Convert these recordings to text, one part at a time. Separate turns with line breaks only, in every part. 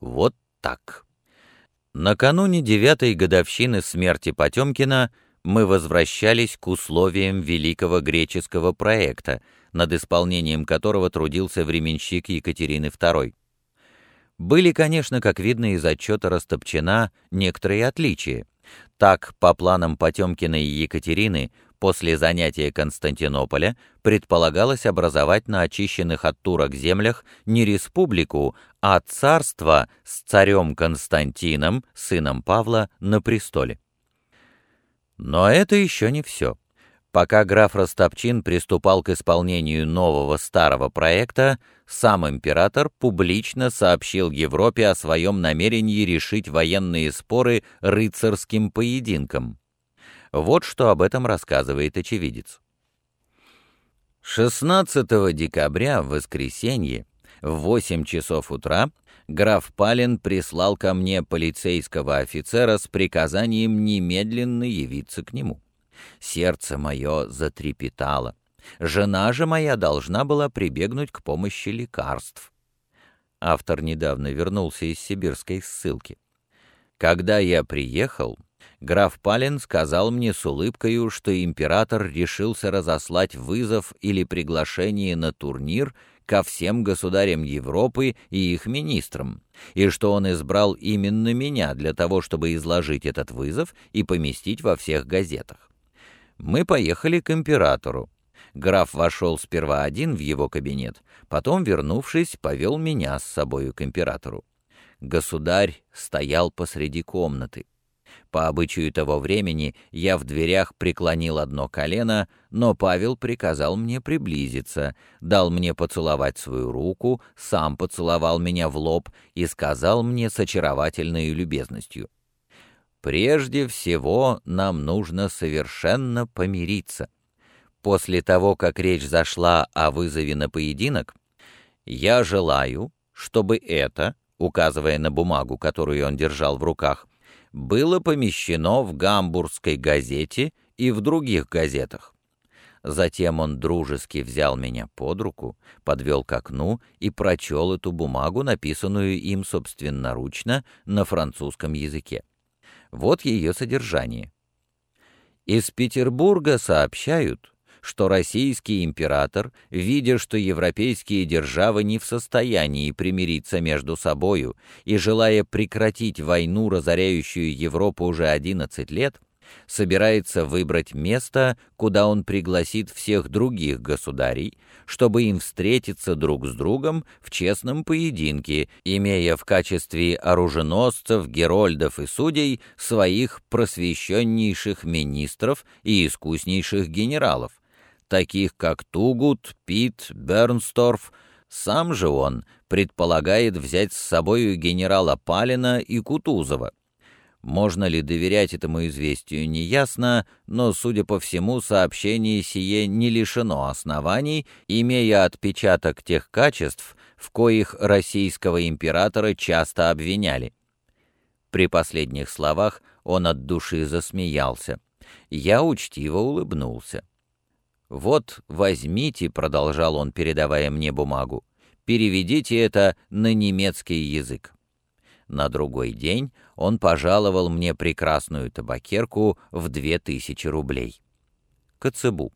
Вот так. Накануне девятой годовщины смерти Потемкина мы возвращались к условиям великого греческого проекта, над исполнением которого трудился временщик Екатерины II. Были, конечно, как видно из отчета Растопчина, некоторые отличия. Так, по планам Потемкина и Екатерины, после занятия Константинополя предполагалось образовать на очищенных от турок землях не республику, а царство с царем Константином, сыном Павла, на престоле. Но это еще не все. Пока граф Ростопчин приступал к исполнению нового старого проекта, сам император публично сообщил Европе о своем намерении решить военные споры рыцарским поединком. Вот что об этом рассказывает очевидец. 16 декабря, в воскресенье, в 8 часов утра, граф Палин прислал ко мне полицейского офицера с приказанием немедленно явиться к нему. Сердце мое затрепетало. Жена же моя должна была прибегнуть к помощи лекарств. Автор недавно вернулся из сибирской ссылки. Когда я приехал, граф Палин сказал мне с улыбкою, что император решился разослать вызов или приглашение на турнир ко всем государям Европы и их министрам, и что он избрал именно меня для того, чтобы изложить этот вызов и поместить во всех газетах. Мы поехали к императору. Граф вошел сперва один в его кабинет, потом, вернувшись, повел меня с собою к императору. Государь стоял посреди комнаты. По обычаю того времени я в дверях преклонил одно колено, но Павел приказал мне приблизиться, дал мне поцеловать свою руку, сам поцеловал меня в лоб и сказал мне с очаровательной любезностью. «Прежде всего нам нужно совершенно помириться. После того, как речь зашла о вызове на поединок, я желаю, чтобы это, указывая на бумагу, которую он держал в руках, было помещено в гамбургской газете и в других газетах. Затем он дружески взял меня под руку, подвел к окну и прочел эту бумагу, написанную им собственноручно на французском языке. Вот ее содержание. Из Петербурга сообщают, что российский император, видя, что европейские державы не в состоянии примириться между собою и желая прекратить войну, разоряющую Европу уже 11 лет, собирается выбрать место, куда он пригласит всех других государей, чтобы им встретиться друг с другом в честном поединке, имея в качестве оруженосцев, герольдов и судей своих просвещеннейших министров и искуснейших генералов, таких как Тугут, Пит, Бернсторф. Сам же он предполагает взять с собою генерала Палина и Кутузова. Можно ли доверять этому известию, неясно, но, судя по всему, сообщение сие не лишено оснований, имея отпечаток тех качеств, в коих российского императора часто обвиняли. При последних словах он от души засмеялся. Я учтиво улыбнулся. «Вот, возьмите», — продолжал он, передавая мне бумагу, «переведите это на немецкий язык». На другой день он пожаловал мне прекрасную табакерку в две тысячи рублей. Коцебу.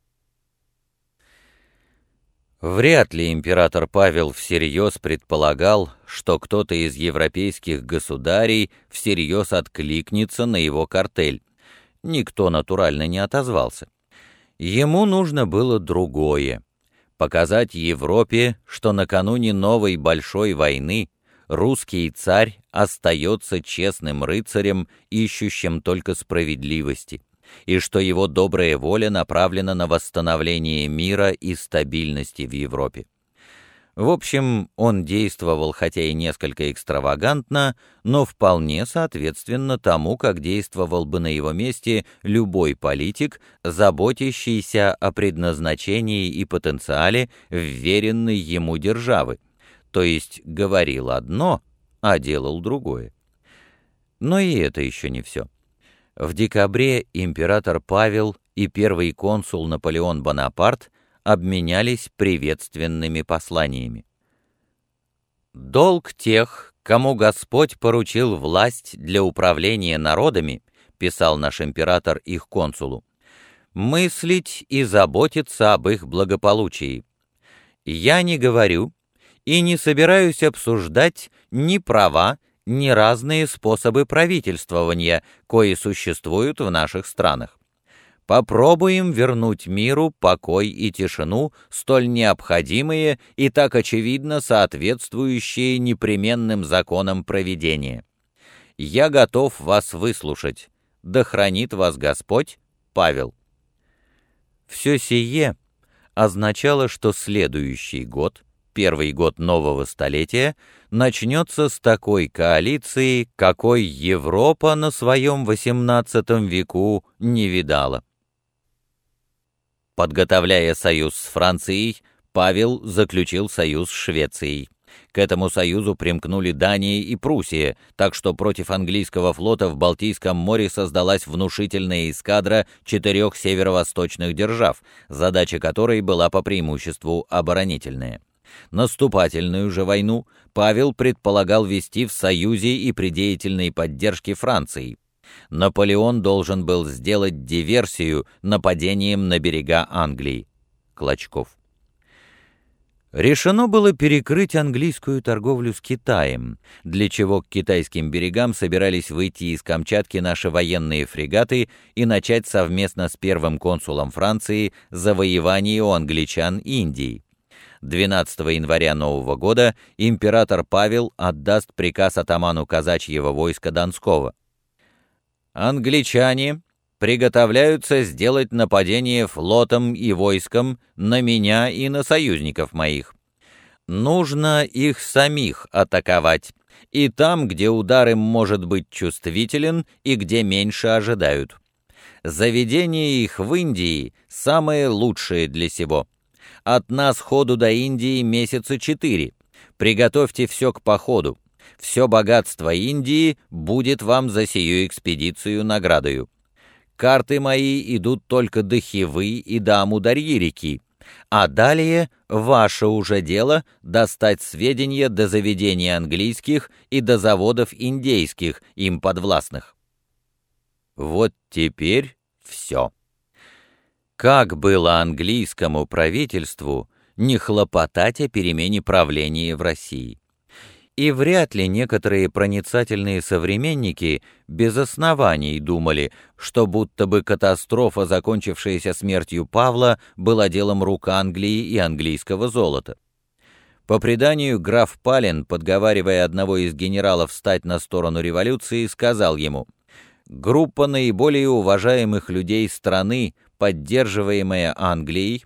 Вряд ли император Павел всерьез предполагал, что кто-то из европейских государей всерьез откликнется на его картель. Никто натурально не отозвался. Ему нужно было другое — показать Европе, что накануне новой большой войны русский царь остается честным рыцарем, ищущим только справедливости, и что его добрая воля направлена на восстановление мира и стабильности в Европе. В общем, он действовал хотя и несколько экстравагантно, но вполне соответственно тому, как действовал бы на его месте любой политик, заботящийся о предназначении и потенциале вверенной ему державы, то есть говорил одно, а делал другое. Но и это еще не все. В декабре император Павел и первый консул Наполеон Бонапарт обменялись приветственными посланиями. Долг тех, кому Господь поручил власть для управления народами, писал наш император их консулу, мыслить и заботиться об их благополучии. Я не говорю и не собираюсь обсуждать ни права, ни разные способы правительствования, кои существуют в наших странах. Попробуем вернуть миру покой и тишину, столь необходимые и так очевидно соответствующие непременным законам проведения. Я готов вас выслушать. Да хранит вас Господь, Павел. Все сие означало, что следующий год, первый год нового столетия, начнется с такой коалиции, какой Европа на своем XVIII веку не видала. Подготовляя союз с Францией, Павел заключил союз с Швецией. К этому союзу примкнули Дания и Пруссия, так что против английского флота в Балтийском море создалась внушительная эскадра четырех северо-восточных держав, задача которой была по преимуществу оборонительная. Наступательную же войну Павел предполагал вести в союзе и при деятельной поддержке Франции. Наполеон должен был сделать диверсию нападением на берега Англии. Клочков. Решено было перекрыть английскую торговлю с Китаем, для чего к китайским берегам собирались выйти из Камчатки наши военные фрегаты и начать совместно с первым консулом Франции завоевание у англичан Индии. 12 января нового года император Павел отдаст приказ атаману казачьего войска Донского. Англичане приготовляются сделать нападение флотом и войском на меня и на союзников моих. Нужно их самих атаковать, и там, где удар им может быть чувствителен и где меньше ожидают. Заведение их в Индии самое лучшее для сего. От нас ходу до Индии месяца четыре. Приготовьте все к походу. Все богатство Индии будет вам за сию экспедицию наградою. Карты мои идут только до Хивы и до Амударьи реки, а далее ваше уже дело достать сведения до заведений английских и до заводов индейских, им подвластных. Вот теперь все. Как было английскому правительству не хлопотать о перемене правления в России? И вряд ли некоторые проницательные современники без оснований думали, что будто бы катастрофа, закончившаяся смертью Павла, была делом рук Англии и английского золота. По преданию, граф Палин, подговаривая одного из генералов встать на сторону революции, сказал ему «Группа наиболее уважаемых людей страны, поддерживаемая Англией,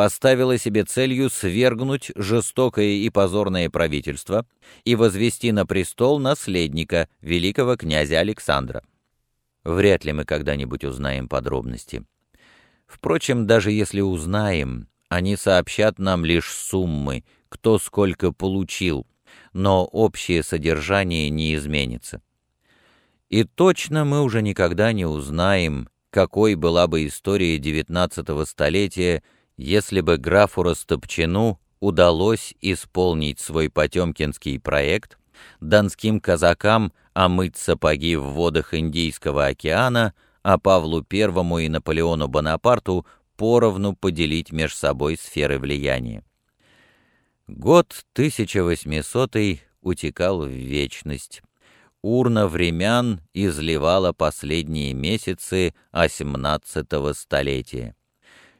поставила себе целью свергнуть жестокое и позорное правительство и возвести на престол наследника, великого князя Александра. Вряд ли мы когда-нибудь узнаем подробности. Впрочем, даже если узнаем, они сообщат нам лишь суммы, кто сколько получил, но общее содержание не изменится. И точно мы уже никогда не узнаем, какой была бы история XIX столетия, если бы графу Растопчину удалось исполнить свой потемкинский проект, донским казакам омыть сапоги в водах Индийского океана, а Павлу I и Наполеону Бонапарту поровну поделить между собой сферы влияния. Год 1800 утекал в вечность. Урна времен изливала последние месяцы XVIII столетия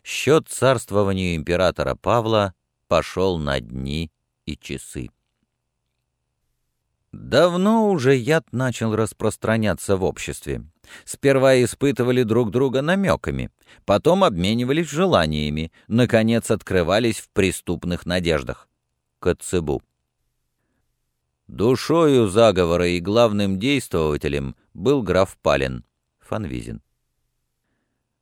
счет царствованию императора Павла пошел на дни и часы. Давно уже яд начал распространяться в обществе. Сперва испытывали друг друга намеками, потом обменивались желаниями, наконец открывались в преступных надеждах. Коцебу. Душою заговора и главным действователем был граф Палин, Фанвизин.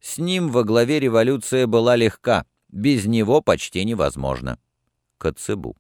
С ним во главе революция была легка, без него почти невозможно. Коцебу.